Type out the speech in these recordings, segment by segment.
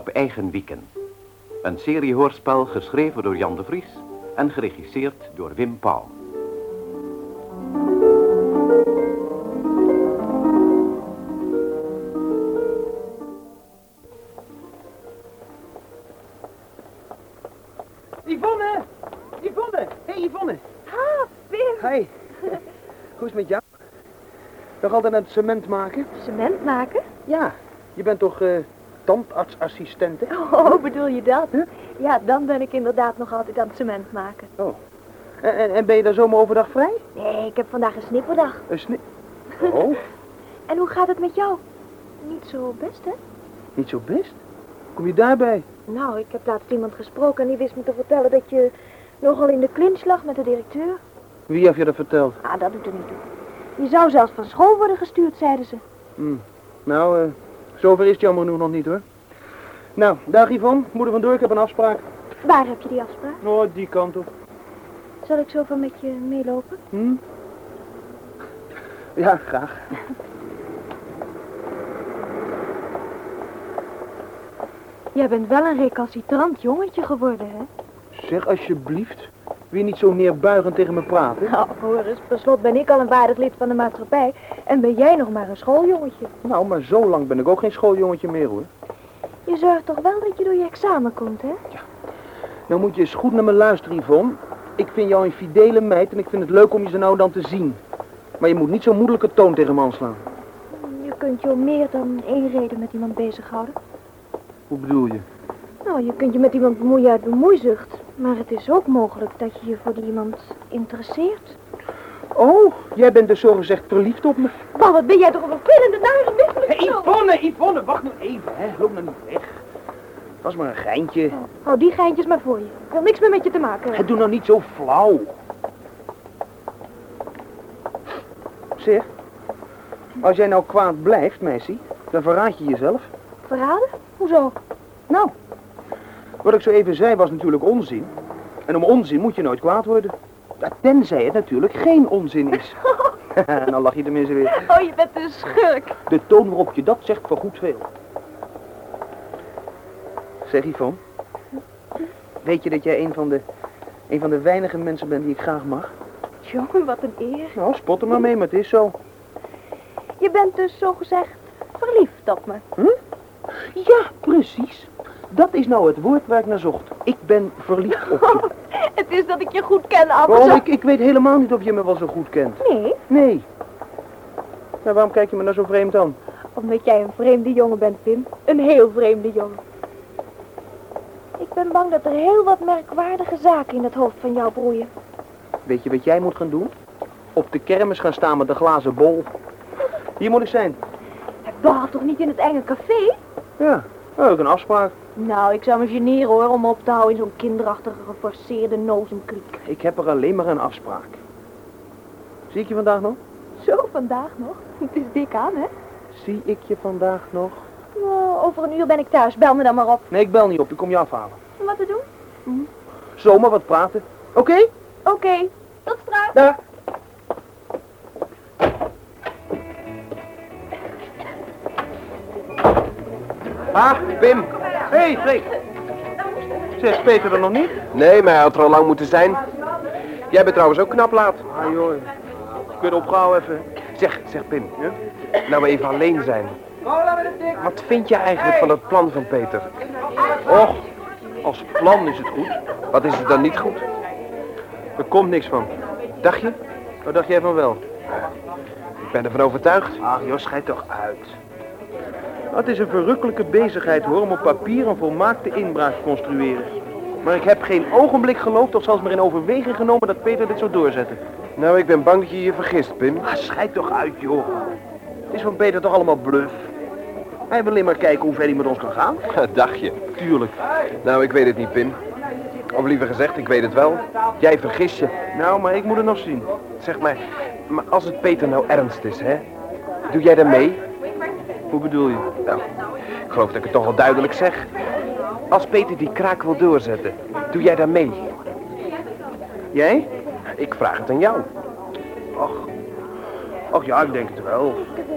Op eigen wieken. Een serie hoorspel geschreven door Jan de Vries en geregisseerd door Wim Pauw. Yvonne! Yvonne! Hey Yvonne! Ah, Pim. Hi. Hoe is het met jou? Nog altijd aan het cement maken? Cement maken? Ja. Je bent toch eh tandartsassistente? Oh, bedoel je dat? Huh? Ja, dan ben ik inderdaad nog altijd aan het cement maken. Oh. En, en, en ben je dan zomaar overdag vrij? Nee, ik heb vandaag een snipperdag. Een sni... Oh, En hoe gaat het met jou? Niet zo best, hè? niet zo best. Kom je daarbij? Nou, ik heb laatst iemand gesproken en die wist me te vertellen dat je nogal in de clinch lag met de directeur. Wie heeft je dat verteld? Ah, dat doet er niet toe. Je zou zelfs van school worden gestuurd, zeiden ze. Hm. Nou, eh, zover is het jammer genoeg nog niet hoor. Nou, dag Yvonne. Moet er vandoor, ik heb een afspraak. Waar heb je die afspraak? Oh, die kant op. Zal ik zo van met je meelopen? Hm? Ja, graag. Jij bent wel een recalcitrant jongetje geworden, hè? Zeg alsjeblieft. Wil je niet zo neerbuigend tegen me praten? Nou, hoor eens, per slot ben ik al een waardig lid van de maatschappij en ben jij nog maar een schooljongetje. Nou, maar zo lang ben ik ook geen schooljongetje meer hoor. Je zorgt toch wel dat je door je examen komt, hè? Nou moet je eens goed naar me luisteren, Yvonne. Ik vind jou een fidele meid en ik vind het leuk om je zo nou dan te zien. Maar je moet niet zo'n moedelijke toon tegen me aanslaan. Je kunt je om meer dan één reden met iemand bezighouden. Hoe bedoel je? Nou, je kunt je met iemand bemoeien uit bemoeizucht. Maar het is ook mogelijk dat je je voor iemand interesseert. Oh, jij bent dus zogezegd verliefd op me. Wat ben jij toch een vervelende, nare, misselijke Hé, Yvonne, Yvonne, wacht nou even, hè. Loop nou niet weg. Het was maar een geintje. Hou die geintjes maar voor je. Ik wil niks meer met je te maken hebben. Het doe nou niet zo flauw. Zeg, als jij nou kwaad blijft, meisje, dan verraad je jezelf. Verraden? Hoezo? Nou, wat ik zo even zei was natuurlijk onzin. En om onzin moet je nooit kwaad worden. Tenzij het natuurlijk geen onzin is. En dan lach je tenminste weer. Oh, je bent een schurk. De toon waarop je dat zegt vergoedt veel. Zeg Yvonne, weet je dat jij een van de, een van de weinige mensen bent die ik graag mag? Jongen, wat een eer. Nou, spot er maar mee, maar het is zo. Je bent dus zogezegd verliefd op me. Ja, precies. Dat is nou het woord waar ik naar zocht. Ik ben verliefd op je. Het is dat ik je goed ken, Appel. Waarom? Ik, ik weet helemaal niet of je me wel zo goed kent. Nee, Nee. Nou, waarom kijk je me nou zo vreemd aan? omdat jij een vreemde jongen bent, Pim. Een heel vreemde jongen. Ik ben bang dat er heel wat merkwaardige zaken in het hoofd van jou broeien. Weet je wat jij moet gaan doen? Op de kermis gaan staan met een glazen bol. Hier moet ik zijn. Het behaalt toch niet in het enge café? Ja, heb ik een afspraak. Nou, ik zou me generen hoor, om me op te houden in zo'n kinderachtige geforceerde nozenkliek. Ik heb er alleen maar een afspraak. Zie ik je vandaag nog? Zo, vandaag nog. Het is dik aan, hè? Zie ik je vandaag nog? Nou, over een uur ben ik thuis. Bel me dan maar op. Nee, ik bel niet op. Ik kom je afhalen. Wat te doen? Zomaar wat praten. Oké? Oké, tot straks. Daar. Ah, Pim. Hé, hey, Freek. Zeg, Peter er nog niet? Nee, maar hij had er al lang moeten zijn. Jij bent trouwens ook knap laat. Ah, joh. Kun je opgehouden even? Zeg, zeg Pim. Nou we even alleen zijn. Wat vind je eigenlijk van het plan van Peter? Och, als plan is het goed. Wat is het dan niet goed? Er komt niks van. Dacht je? Wat dacht jij van wel? Ik ben ervan overtuigd. Ach, joh, schijt toch uit. Het is een verrukkelijke bezigheid hoor, om op papier een volmaakte inbraak te construeren. Maar ik heb geen ogenblik geloofd of zelfs maar in overweging genomen dat Peter dit zou doorzetten. Nou, ik ben bang dat je je vergist, Pim. Ah, schijt toch uit, joh. Het is van Peter toch allemaal bluff. Hij wil alleen maar kijken hoe ver hij met ons kan gaan. Dacht je? Tuurlijk. Nou, ik weet het niet, Pim. Of liever gezegd, ik weet het wel. Jij vergist je. Nou, maar ik moet het nog zien. Zeg maar, maar als het Peter nou ernst is, hè? Doe jij daar mee? Hoe bedoel je? Nou, ik geloof dat ik het toch wel duidelijk zeg. Als Peter die kraak wil doorzetten, doe jij daar mee? Jij? Ik vraag het aan jou. Ach. Ach ja, ik denk het wel.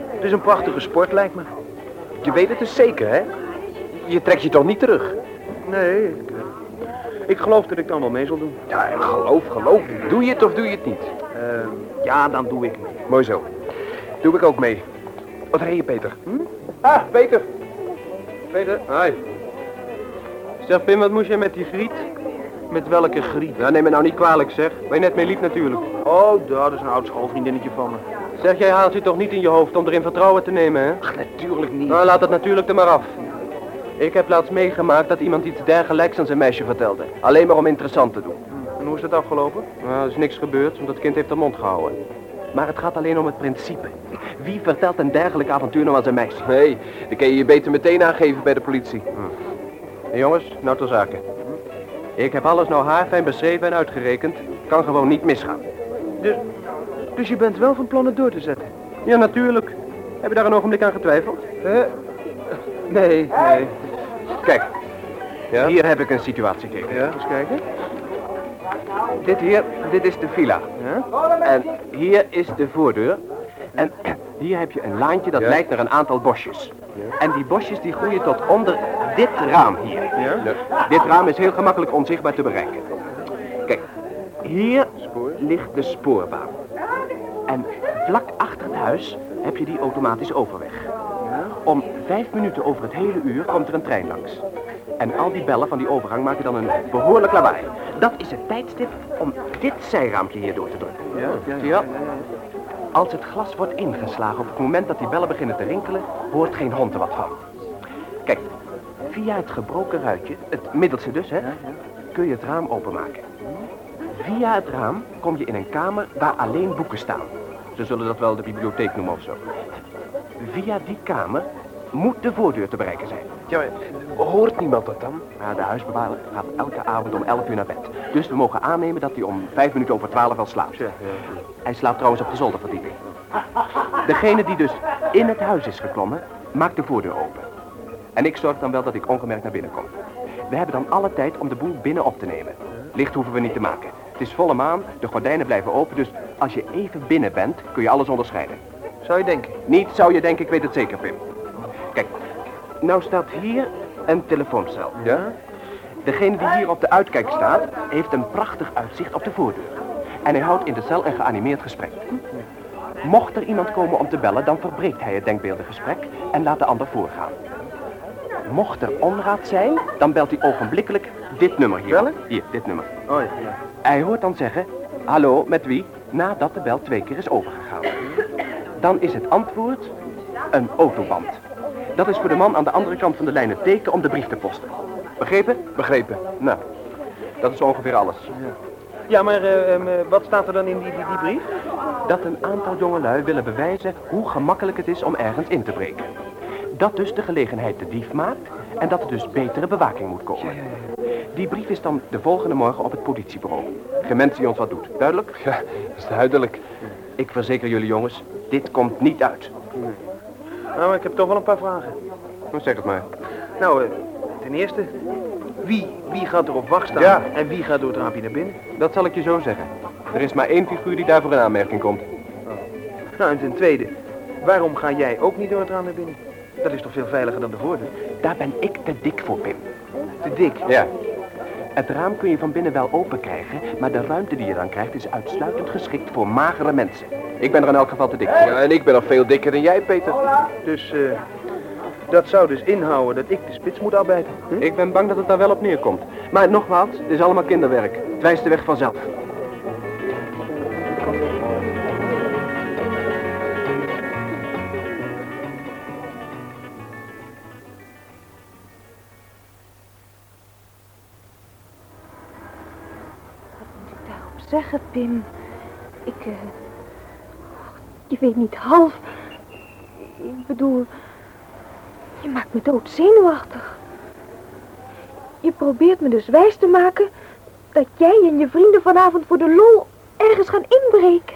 Het is een prachtige sport, lijkt me. Je weet het dus zeker, hè? je trekt je toch niet terug? Nee, ik, eh, ik geloof dat ik dan wel mee zal doen. Ja, geloof, geloof. Doe je het of doe je het niet? Eh, ja, dan doe ik mee. Mooi zo. Doe ik ook mee. Wat rij je, Peter? Hm? Ah, Peter. Peter. Hi. Zeg Pim, wat moest jij met die griet? Met welke griet? Ja, neem me nou niet kwalijk, zeg. Waar je net mee liep natuurlijk. Oh, dat is een oud schoolvriendinnetje van me. Zeg, jij haalt je toch niet in je hoofd om erin vertrouwen te nemen, hè? Ach, natuurlijk niet. Nou, laat het natuurlijk er maar af. Ik heb laatst meegemaakt dat iemand iets dergelijks aan zijn meisje vertelde. Alleen maar om interessant te doen. En hoe is dat afgelopen? Nou, er is niks gebeurd, want dat kind heeft de mond gehouden. Maar het gaat alleen om het principe. Wie vertelt een dergelijk avontuur nou aan zijn meisje? Nee, dan kun je je beter meteen aangeven bij de politie. Hey, jongens, nou ter zake. Ik heb alles nou haarfijn beschreven en uitgerekend. Kan gewoon niet misgaan. Dus, dus je bent wel van plan het door te zetten? Ja, natuurlijk. Heb je daar een ogenblik aan getwijfeld? Eh, nee, nee. Kijk, Ja? hier heb ik een situatie gegeven. Ja, eens kijken. Dit hier, dit is de villa. Ja? En hier is de voordeur. En hier heb je een laantje dat Ja. lijkt naar een aantal bosjes. En die bosjes die groeien tot onder dit raam hier. Ja? Dit raam is heel gemakkelijk onzichtbaar te bereiken. Kijk, hier Spoor. ligt de spoorbaan. En vlak achter het huis heb je die automatisch overweg. Om vijf minuten over het hele uur komt er een trein langs. En al die bellen van die overgang maken dan een behoorlijk lawaai. Dat is het tijdstip om dit zijraampje hier door te drukken. Ja? Als het glas wordt ingeslagen op het moment dat die bellen beginnen te rinkelen, hoort geen hond er wat van. Kijk, via het gebroken ruitje, het middelste dus, hè, kun je het raam openmaken. Via het raam kom je in een kamer waar alleen boeken staan. Ze zullen dat wel de bibliotheek noemen of zo. Via die kamer moet de voordeur te bereiken zijn. Ja, maar hoort niemand dat dan? Maar de huisbewaarder gaat elke avond om 11 uur naar bed. Dus we mogen aannemen dat hij om 5 minuten over 12 wel slaapt. Hij slaapt trouwens op de zolderverdieping. Degene die dus in het huis is geklommen, maakt de voordeur open. En ik zorg dan wel dat ik ongemerkt naar binnen kom. We hebben dan alle tijd om de boel binnen op te nemen. Licht hoeven we niet te maken. Het is volle maan, de gordijnen blijven open, dus als je even binnen bent, kun je alles onderscheiden. Zou je denken? Niet zou je denken, ik weet het zeker, Pim. Nou staat hier een telefooncel. Ja? Degene die hier op de uitkijk staat, heeft een prachtig uitzicht op de voordeur. En hij houdt in de cel een geanimeerd gesprek. Mocht er iemand komen om te bellen, dan verbreekt hij het denkbeeldige gesprek en laat de ander voorgaan. Mocht er onraad zijn, dan belt hij ogenblikkelijk dit nummer hier. Bellen? Hier, dit nummer. Oh ja. Hij hoort dan zeggen, hallo, met wie? Nadat de bel twee keer is overgegaan. Dan is het antwoord een autoband. Dat is voor de man aan de andere kant van de lijn het teken om de brief te posten. Begrepen? Begrepen. Nou, dat is ongeveer alles. Ja, maar eh, ehm, eh, wat staat er dan in die, die, die brief? Dat een aantal jongelui willen bewijzen hoe gemakkelijk het is om ergens in te breken. Dat dus de gelegenheid de dief maakt en dat er dus betere bewaking moet komen. Die brief is dan de volgende morgen op het politiebureau. Gemens die ons wat doet. Duidelijk? Ja, dat is duidelijk. Ik verzeker jullie jongens, dit komt niet uit. Nou, maar ik heb toch wel een paar vragen. Nou, zeg het maar. Nou, eh, ten eerste, wie, wie gaat er op wacht staan Ja. en wie gaat door het raampje naar binnen? Dat zal ik je zo zeggen. Er is maar één figuur die daarvoor in aanmerking komt. Nou, en ten tweede, waarom ga jij ook niet door het raam naar binnen? Dat is toch veel veiliger dan de voordeur? Daar ben ik te dik voor, Pim. Te dik. Ja. Het raam kun je van binnen wel open krijgen, maar de ruimte die je dan krijgt is uitsluitend geschikt voor magere mensen. Ik ben er in elk geval te dik voor. Ja, en ik ben nog veel dikker dan jij, Peter. Dus eh, dat zou dus inhouden dat ik de spits moet arbeiden. Hm? Ik ben bang dat het daar wel op neerkomt. Maar nogmaals, het is allemaal kinderwerk. Het wijst de weg vanzelf. Zeggen, Pim? Ik, eh... Je weet niet half... Ik bedoel... Je maakt me dood zenuwachtig. Je probeert me dus wijs te maken... dat jij en je vrienden vanavond voor de lol ergens gaan inbreken.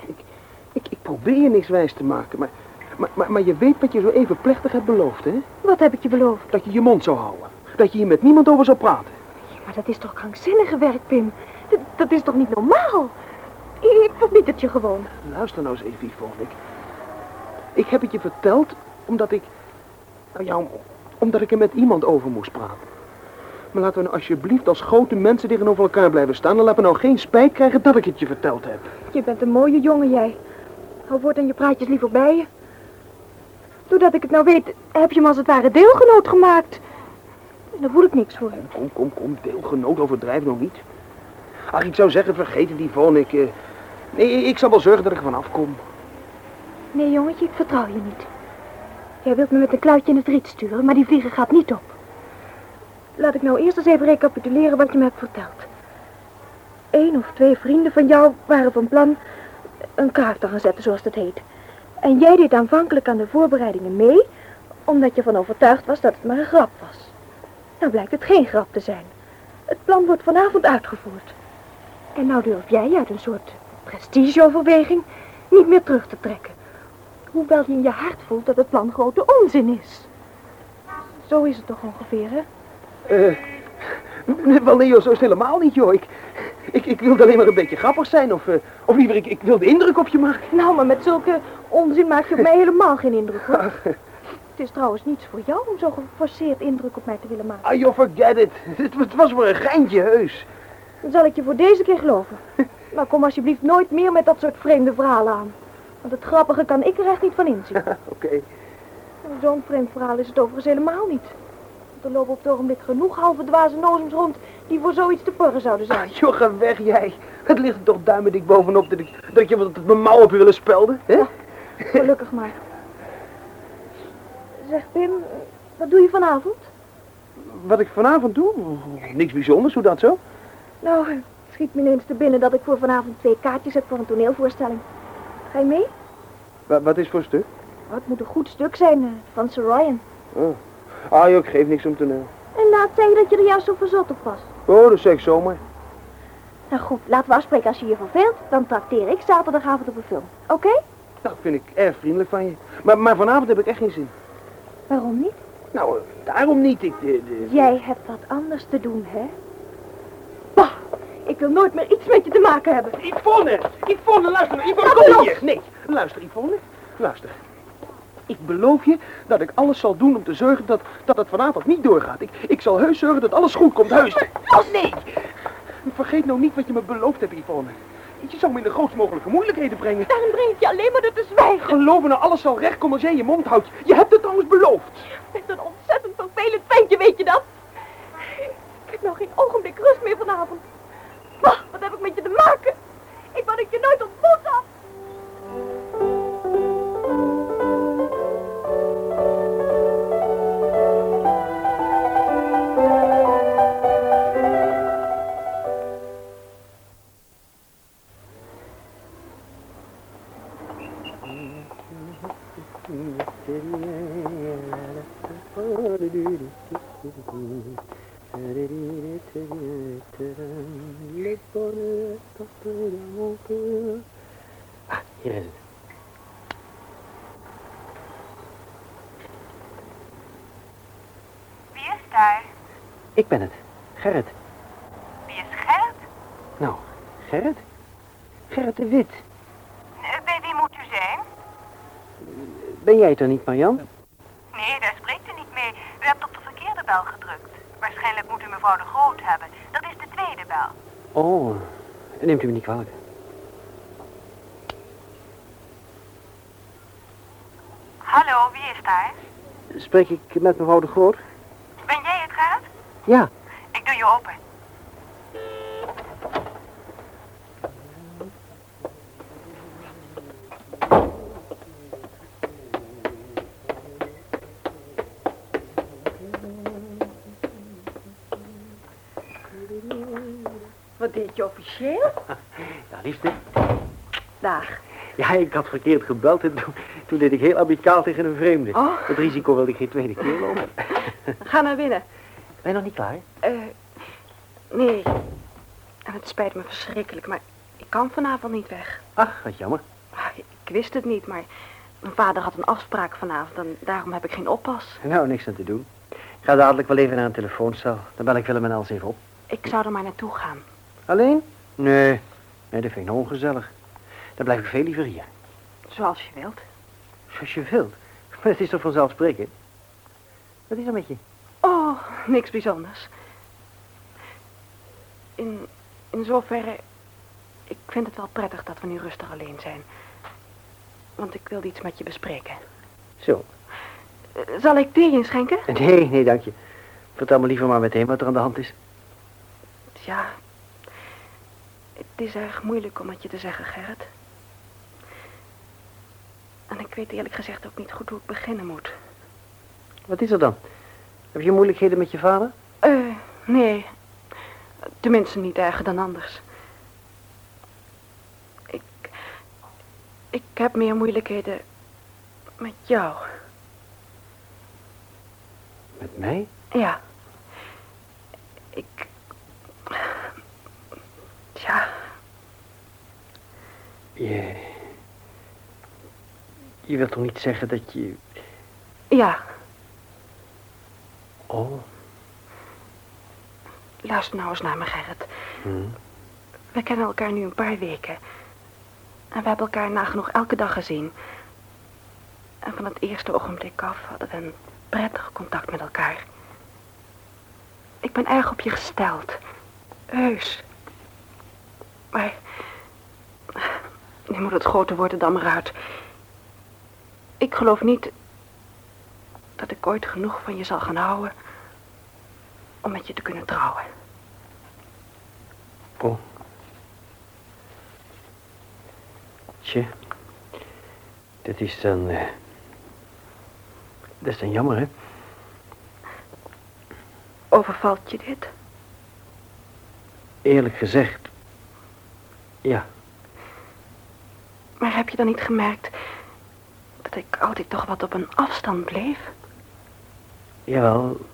Ik, ik probeer je niks wijs te maken, maar, maar, maar, maar je weet wat je zo even plechtig hebt beloofd, hè? Wat heb ik je beloofd? Dat je je mond zou houden. Dat je hier met niemand over zou praten. Maar dat is toch krankzinnige werk, Pim? Dat, dat is toch niet normaal? Ik verbied het je gewoon. Luister nou eens even, Yvonne. Ik, ik heb het je verteld omdat ik nou, jou Omdat ik er met iemand over moest praten. Maar laten we nou alsjeblieft als grote mensen tegenover elkaar blijven staan... en laten we nou geen spijt krijgen dat ik het je verteld heb. Je bent een mooie jongen, jij. Hou voortaan je praatjes liever bij je. Doordat ik het nou weet, heb je me als het ware deelgenoot gemaakt. En daar voel ik niks voor. Kom, kom, kom, deelgenoot, overdrijf nog niet. Ach, ik zou zeggen, vergeet het, Yvonne. Ik, eh, nee, ik zal wel zorgen dat ik er vanaf kom. Nee, jongetje, ik vertrouw je niet. Jij wilt me met een kluitje in het riet sturen, maar die vliegen gaat niet op. Laat ik nou eerst eens even recapituleren wat je me hebt verteld. Eén of twee vrienden van jou waren van plan een kaart te gaan zetten, zoals dat heet. En jij deed aanvankelijk aan de voorbereidingen mee, omdat je van overtuigd was dat het maar een grap was. Nou blijkt het geen grap te zijn. Het plan wordt vanavond uitgevoerd. En nou durf jij uit een soort prestigeoverweging niet meer terug te trekken. Hoewel je in je hart voelt dat het plan grote onzin is. Zo is het toch ongeveer, hè? Eh, wel nee, joh, zo is het helemaal niet, joh. Ik, ik, ik wilde alleen maar een beetje grappig zijn, of, eh, of liever, ik, ik wilde indruk op je maken. Nou, maar met zulke onzin maak je op mij helemaal geen indruk, hoor. Het is trouwens niets voor jou om zo geforceerd indruk op mij te willen maken. Ah, joh, forget it. Het, het was maar een geintje, heus. Dan zal ik je voor deze keer geloven. Maar kom alsjeblieft nooit meer met dat soort vreemde verhalen aan. Want het grappige kan ik er echt niet van inzien. Oké. Zo'n vreemd verhaal is het overigens helemaal niet. Want er lopen op het ogenblik genoeg halve dwaze nozems rond die voor zoiets te purren zouden zijn. Ah, joh, ga weg jij. Het ligt er toch duimendik bovenop dat, ik, dat je wat mijn mouw op je willen spelden, hè? Gelukkig maar. Zeg Pim, wat doe je vanavond? Wat ik vanavond doe? Niks bijzonders, hoe dat zo? Nou, het schiet me ineens te binnen dat ik voor vanavond twee kaartjes heb voor een toneelvoorstelling. Ga je mee? Wa- wat is voor stuk? Oh, het moet een goed stuk zijn, eh, van Sir Ryan. Oh. Ah, joh, ik geef niks om toneel. En laat zei je dat je er juist zo verzot op was. Oh, dat zeg ik zomaar. Nou goed, laten we afspreken als je je verveelt. Dan trakteer ik zaterdagavond op een film. Oké? Dat vind ik erg vriendelijk van je. Maar, maar vanavond heb ik echt geen zin. Waarom niet? Nou, eh, daarom niet. Ik, de, de... Jij hebt wat anders te doen, hè? Ik wil nooit meer iets met je te maken hebben. Yvonne! Yvonne, luister nou. Yvonne, kom hier. Nee, luister, Yvonne. Luister. Ik beloof je dat ik alles zal doen om te zorgen dat, dat het vanavond niet doorgaat. Ik, ik zal heus zorgen dat alles goed komt, heus. Oh, nee! Vergeet nou niet wat je me beloofd hebt, Yvonne. Je zou me in de grootst mogelijke moeilijkheden brengen. Daarom breng ik je alleen maar door te zwijgen. Geloof me nou, alles zal recht komen als jij je mond houdt. Je hebt het trouwens beloofd. Je bent een ontzettend vervelend ventje, weet je dat? Ik heb nog geen ogenblik rust meer vanavond. Wat heb ik met je te maken? Ik wou dat je nooit ontmoet had. Ah, hier is het. Wie is daar? Ik ben het. Gerrit. Wie is Gerrit? Nou, Gerrit? Gerrit de Wit. Bij wie moet u zijn? Ben jij het er niet, Marjan? Nee, daar spreekt u niet mee. U hebt op de verkeerde bel gedrukt. Waarschijnlijk moet u mevrouw de Groot hebben. Dat is Oh, neemt u me niet kwalijk. Hallo, wie is daar? Spreek ik met mevrouw de Groot? Ben jij het, Gerrit? Ja. Ik doe je open. Wat deed je officieel? Ja, liefste. Daar. Ja, ik had verkeerd gebeld en toen, toen deed ik heel amicaal tegen een vreemde. Oh. Het risico wilde ik geen tweede keer lopen. Ga naar binnen. Ben je nog niet klaar? Eh, nee. En het spijt me verschrikkelijk, maar ik kan vanavond niet weg. Ach, wat jammer. Ah, Ik wist het niet, maar mijn vader had een afspraak vanavond en daarom heb ik geen oppas. Nou, niks aan te doen. Ik ga dadelijk wel even naar een telefooncel. Dan bel ik Willem en Els even op. Ik zou er maar naartoe gaan. Alleen? Nee. Nee, dat vind ik nou ongezellig. Dan blijf ik veel liever hier. Zoals je wilt. Zoals je wilt. Maar het is toch vanzelfsprekend? Wat is er met je? Oh, niks bijzonders. In, in zoverre, ik vind het wel prettig dat we nu rustig alleen zijn. Want ik wilde iets met je bespreken. Zo. Eh, Zal ik thee inschenken? Nee, nee, dank je. Vertel me liever maar meteen wat er aan de hand is. Ja, het is erg moeilijk om het je te zeggen, Gerrit. En ik weet eerlijk gezegd ook niet goed hoe ik beginnen moet. Wat is er dan? Heb je moeilijkheden met je vader? Eh, nee. Tenminste niet erger dan anders. Ik... Ik heb meer moeilijkheden met jou. Met mij? Ja. Ik... Ja, Je... Je wilt toch niet zeggen dat je... ja. Oh. Luister nou eens naar me, Gerrit. Hm. We kennen elkaar nu een paar weken. En we hebben elkaar nagenoeg elke dag gezien. En van het eerste ogenblik af hadden we een prettig contact met elkaar. Ik ben erg op je gesteld. Heus. Maar... Nu moet het groter worden dan maar uit. Ik geloof niet... dat ik ooit genoeg van je zal gaan houden... om met je te kunnen trouwen. Oh. Tje. Dat is dan... eh, Dat is dan jammer, hè? Overvalt je dit? Eerlijk gezegd... Ja. Maar heb je dan niet gemerkt dat ik altijd toch wat op een afstand bleef? Jawel.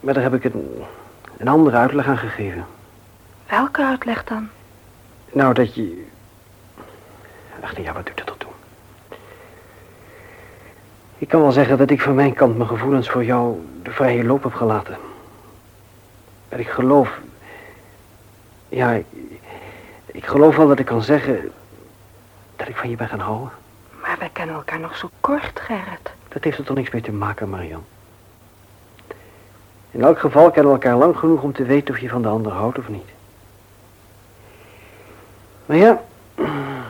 Maar daar heb ik een, een andere uitleg aan gegeven. Welke uitleg dan? Nou, dat je... Ach ja, wat doet dat ertoe? Ik kan wel zeggen dat ik van mijn kant mijn gevoelens voor jou de vrije loop heb gelaten. Maar ik geloof... Ja, ik, ik geloof wel dat ik kan zeggen dat ik van je ben gaan houden. Maar wij kennen elkaar nog zo kort, Gerrit. Dat heeft er toch niks mee te maken, Marian. In elk geval kennen we elkaar lang genoeg om te weten of je van de ander houdt of niet. Maar ja,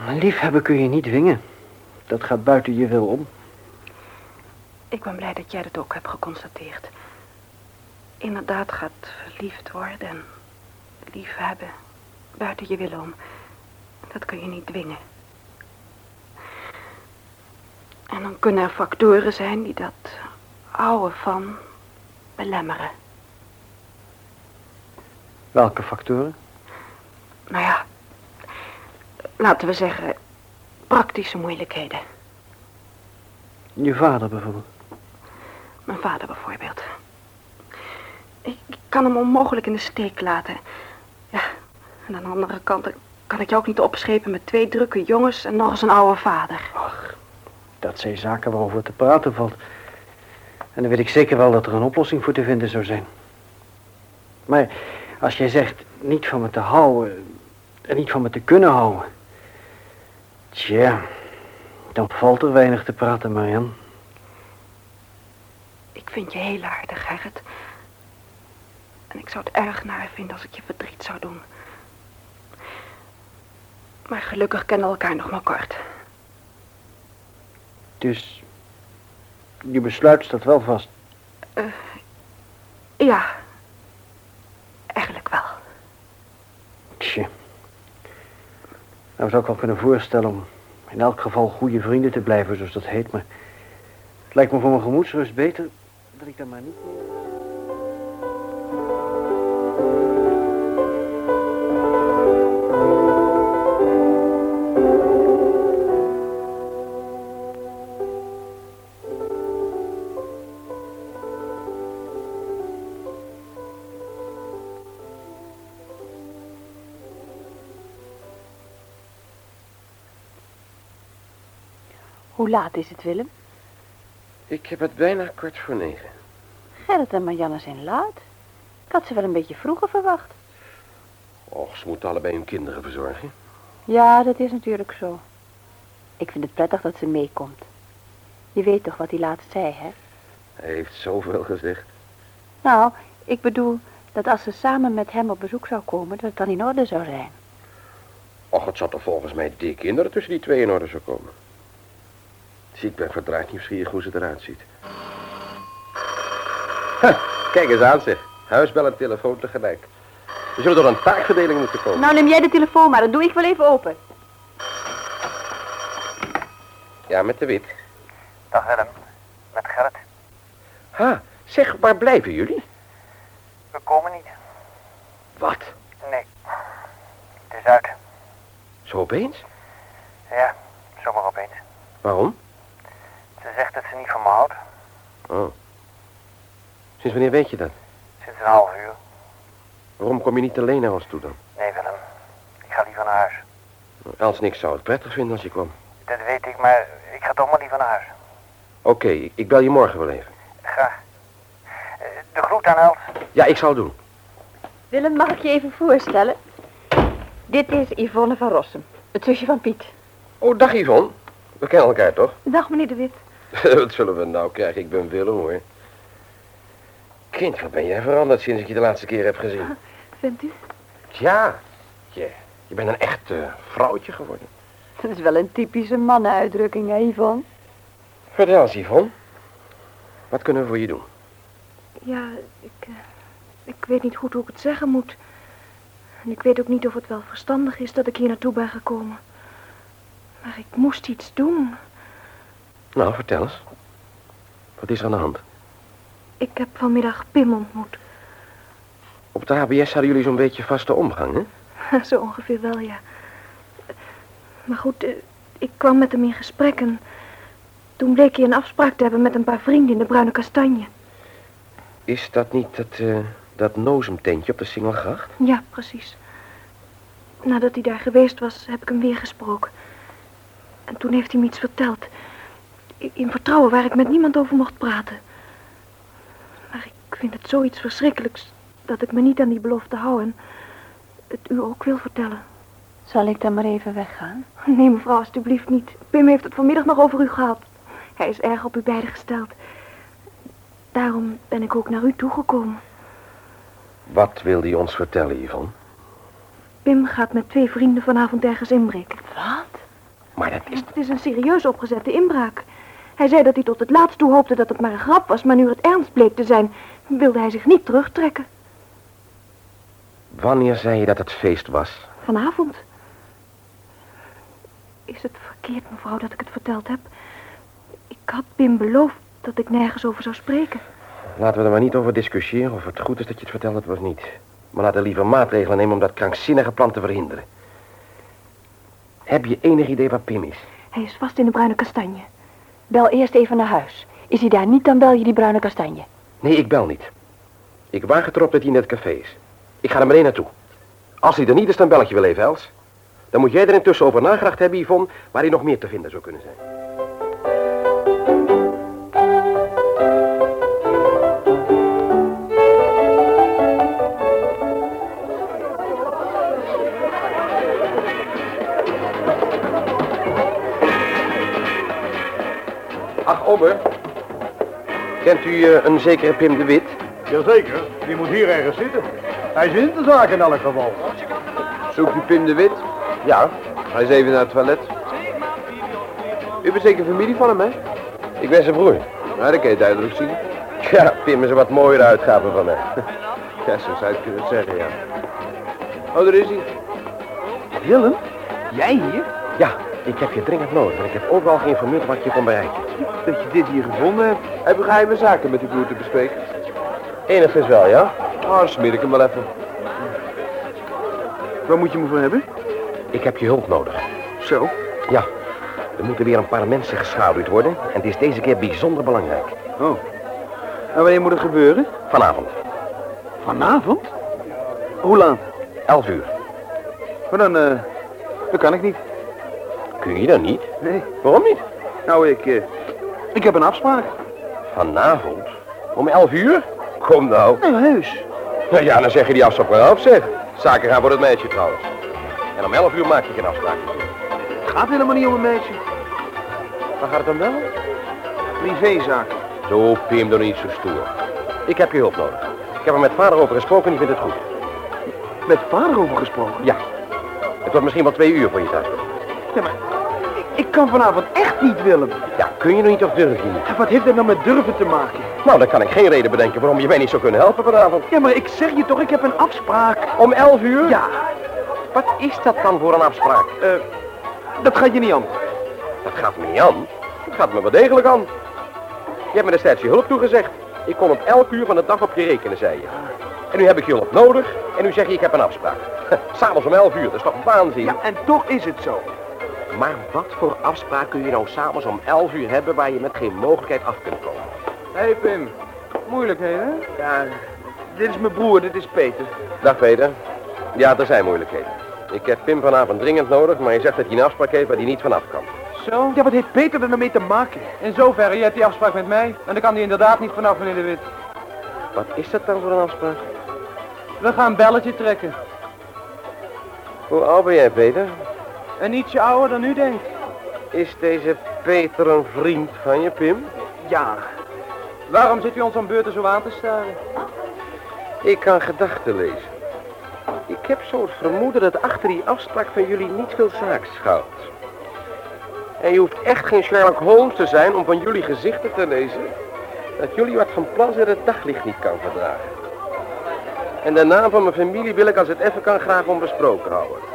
liefhebben kun je niet dwingen. Dat gaat buiten je wil om. Ik ben blij dat jij dat ook hebt geconstateerd. Inderdaad gaat verliefd worden en liefhebben buiten je wil om. Dat kun je niet dwingen. En dan kunnen er factoren zijn die dat houden van belemmeren. Welke factoren? Nou ja, laten we zeggen praktische moeilijkheden. Je vader bijvoorbeeld. Mijn vader bijvoorbeeld. Ik kan hem onmogelijk in de steek laten. Ja, en aan de andere kant kan ik je ook niet opschepen met twee drukke jongens en nog eens een oude vader. Ach, dat zijn zaken waarover te praten valt. En dan weet ik zeker wel dat er een oplossing voor te vinden zou zijn. Maar als jij zegt niet van me te houden en niet van me te kunnen houden. Tja, dan valt er weinig te praten, Marian. Ik vind je heel aardig, Gerrit. En ik zou het erg naar vinden als ik je verdriet zou doen. Maar gelukkig kennen we elkaar nog maar kort. Dus je besluit staat wel vast. Ja, eigenlijk wel. Tja. Nou zou ik wel kunnen voorstellen om in elk geval goede vrienden te blijven, zoals dat heet. Maar het lijkt me voor mijn gemoedsrust beter dat ik dan maar niet meer... Hoe laat is het, Willem? Ik heb het bijna kwart voor negen. Gerrit en Marianne zijn laat. Ik had ze wel een beetje vroeger verwacht. Och, ze moeten allebei hun kinderen verzorgen. Ja, dat is natuurlijk zo. Ik vind het prettig dat ze meekomt. Je weet toch wat hij laatst zei, hè? Hij heeft zoveel gezegd. Nou, ik bedoel dat als ze samen met hem op bezoek zou komen, dat het dan in orde zou zijn. Och, het zat er volgens mij dik in dat er tussen die twee in orde zou komen. Zie, ik ben verdraaid nieuwsgierig hoe ze eruit ziet. Ha, kijk eens aan zeg. Huisbel en telefoon tegelijk. We zullen door een taakverdeling moeten komen. Nou, neem jij de telefoon maar, dan doe ik wel even open. Ja, met de wit. Dag Willem, met Gerrit. Ha, zeg, waar blijven jullie? We komen niet. Wat? Nee. Het is uit. Zo opeens? Ja, zomaar opeens. Waarom? Ze niet van me houdt. Oh. Sinds wanneer weet je dat? Sinds een half uur. Waarom kom je niet alleen naar ons toe dan? Nee Willem, ik ga liever naar huis. Els niks zou het prettig vinden als je kwam. Dat weet ik, maar ik ga toch maar liever naar huis. Oké, ik, ik bel je morgen wel even. Graag. Eh, De groet aan Els. Ja, ik zal het doen. Willem, mag ik je even voorstellen? Dit is Yvonne van Rossum, het zusje van Piet. Oh, dag Yvonne. We kennen elkaar toch? Dag, meneer De Wit. wat zullen we nou krijgen? Ik ben Willem hoor. Kind, wat ben jij veranderd sinds ik je de laatste keer heb gezien? Vindt u? Ja, je, je bent een echt eh, vrouwtje geworden. Dat is wel een typische mannenuitdrukking, hè, Yvonne? Vertel eens, Yvonne. Wat kunnen we voor je doen? Ja, ik, eh, ik weet niet goed hoe ik het zeggen moet. En ik weet ook niet of het wel verstandig is dat ik hier naartoe ben gekomen. Maar ik moest iets doen. Nou, vertel eens. Wat is er aan de hand? Ik heb vanmiddag Pim ontmoet. Op de HBS hadden jullie zo'n beetje vaste omgang, hè? Zo ongeveer wel, ja. Maar goed, eh, ik kwam met hem in gesprek en toen bleek hij een afspraak te hebben met een paar vrienden in de Bruine Kastanje. Is dat niet dat, eh dat nozemtentje op de Singelgracht? Ja, precies. Nadat hij daar geweest was, heb ik hem weer gesproken. En toen heeft hij me iets verteld. In vertrouwen waar ik met niemand over mocht praten. Maar ik vind het zoiets verschrikkelijks dat ik me niet aan die belofte hou en het u ook wil vertellen. Zal ik dan maar even weggaan? Nee, mevrouw, alstublieft niet. Pim heeft het vanmiddag nog over u gehad. Hij is erg op u beiden gesteld. Daarom ben ik ook naar u toegekomen. Wat wil hij ons vertellen, Yvonne? Pim gaat met twee vrienden vanavond ergens inbreken. Wat? Maar dat is... Het is een serieus opgezette inbraak. Hij zei dat hij tot het laatst toe hoopte dat het maar een grap was, maar nu het ernst bleek te zijn, wilde hij zich niet terugtrekken. Wanneer zei je dat het feest was? Vanavond. Is het verkeerd, mevrouw, dat ik het verteld heb? Ik had Pim beloofd dat ik nergens over zou spreken. Laten we er maar niet over discussiëren of het goed is dat je het verteld hebt of niet. Maar laten we liever maatregelen nemen om dat krankzinnige plan te verhinderen. Heb je enig idee waar Pim is? Hij is vast in de bruine kastanje. Bel eerst even naar huis. Is hij daar niet, dan bel je die bruine kastanje. Nee, ik bel niet. Ik waag het erop dat hij in het café is. Ik ga er meteen naartoe. Als hij er niet is, dan bel ik je wel even, Els. Dan moet jij er intussen over nagedacht hebben, Yvonne, waar hij nog meer te vinden zou kunnen zijn. Obber. Kent u eh, een zekere Pim de Wit? Jazeker, die moet hier ergens zitten. Hij is in de zaak in elk geval. Zoekt u Pim de Wit? Ja. Hij is even naar het toilet. U bent zeker familie van hem, hè? Ik ben zijn broer. Ja, dat kan je duidelijk zien. Ja, Pim is een wat mooiere uitgave van mij. Ja, zo zou je het kunnen zeggen, ja. Oh, daar is hij. Willem, jij hier? Ja, ik heb je dringend nodig en ik heb overal geïnformeerd wat je kon bereiken. Dat je dit hier gevonden hebt. Heb je geheime zaken met uw broer te bespreken? Enigszins wel, ja? Oh, dan smeer ik hem wel even. Waar moet je me voor hebben? Ik heb je hulp nodig. Zo. Ja, er moeten weer een paar mensen geschaduwd worden en het is deze keer bijzonder belangrijk. Oh. En wanneer moet het gebeuren? Vanavond, Vanavond? Hoe laat? 11 uur. Maar dan, eh, dat kan ik niet. Kun je dan niet? Nee. Waarom niet? Nou, ik, eh, ik heb een afspraak. Vanavond? Om 11 uur? Kom nou. Nou, heus. Nou ja, dan zeg je die afspraak maar af, zeg. Zaken gaan voor het meisje trouwens. En om 11 uur maak je geen afspraak. Het gaat helemaal niet om een meisje. Waar gaat het dan wel? om? Privézaak. Zo, Pim, doe niet zo stoer. Ik heb je hulp nodig. Ik heb er met vader over gesproken en die vindt het goed. Met vader over gesproken? Ja. Het wordt misschien wel twee uur voor je thuis. Ja, maar ik, kan vanavond echt niet, Willem. Ja, kun je nog niet of durf je niet? Wat heeft dat nou met durven te maken? Nou, dan kan ik geen reden bedenken waarom je mij niet zou kunnen helpen vanavond. Ja, maar ik zeg je toch, ik heb een afspraak. Om elf uur? Ja, Wat is dat dan voor een afspraak? eh, dat gaat je niet aan. Dat gaat me niet aan. Dat gaat me wel degelijk aan. Je hebt me destijds je hulp toegezegd. Ik kon op elk uur van de dag op je rekenen, zei je. En nu heb ik je hulp nodig en nu zeg je ik heb een afspraak. S'avonds om elf uur, dat is toch waanzin? Ja, en toch is het zo. Maar wat voor afspraak kun je nou s'avonds om elf uur hebben waar je met geen mogelijkheid af kunt komen? Hé, hey, Pim. Moeilijkheden? Ja, dit is mijn broer, dit is Peter. Dag Peter. Ja, er zijn moeilijkheden. Ik heb Pim vanavond dringend nodig, maar hij zegt dat hij een afspraak heeft waar hij niet vanaf kan. Zo? Ja, wat heeft Peter er nou mee te maken? In zoverre, je hebt die afspraak met mij. En dan kan hij inderdaad niet vanaf, meneer De Wit. Wat is dat dan voor een afspraak? We gaan een belletje trekken. Hoe oud ben jij, Peter? En ietsje ouder dan u denkt. Is deze Peter een vriend van je, Pim? Ja. Waarom zit u ons aan beurten zo aan te staren? Ik kan gedachten lezen. Ik heb zo het vermoeden dat achter die afspraak van jullie niet veel zaaks schuilt. En je hoeft echt geen Sherlock Holmes te zijn om van jullie gezichten te lezen dat jullie wat van Plaza het daglicht niet kan verdragen. En de naam van mijn familie wil ik als het even kan graag onbesproken houden.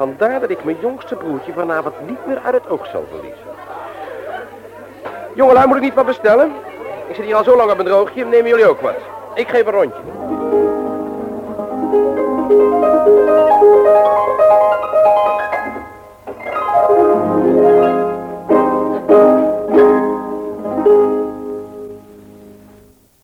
Vandaar dat ik mijn jongste broertje vanavond niet meer uit het oog zal verliezen. Jongelui, moet ik niet wat bestellen? Ik zit hier al zo lang op mijn droogje, nemen jullie ook wat? Ik geef een rondje.